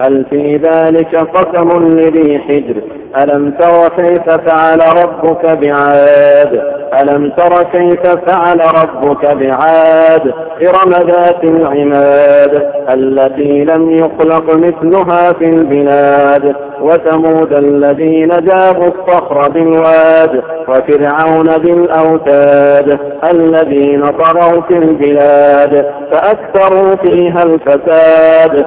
هل في ذلك قسم لذي حجر؟ ألم تر كيف فعل ربك بعاد؟ ألم تر كيف فعل ربك بعاد؟ إرم ذات العماد التي لم يخلق مثلها في البلاد وثمود الذين جابوا الصخر بالواد وفرعون بالأوتاد الذين طغوا في البلاد فأكثروا فيها الفساد.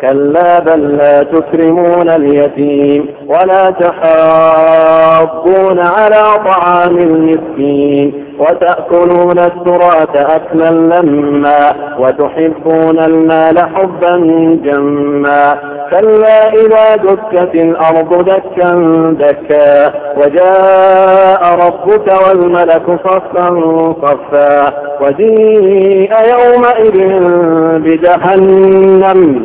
كلا بل لا تكرمون اليتيم ولا تحاضون على طعام المسكين وتأكلون التراث أكلا لما وتحبون المال حبا جما كلا إذا دكت الأرض دكا دكا وجاء ربك والملك صفا صفا وجيء يومئذ بجهنم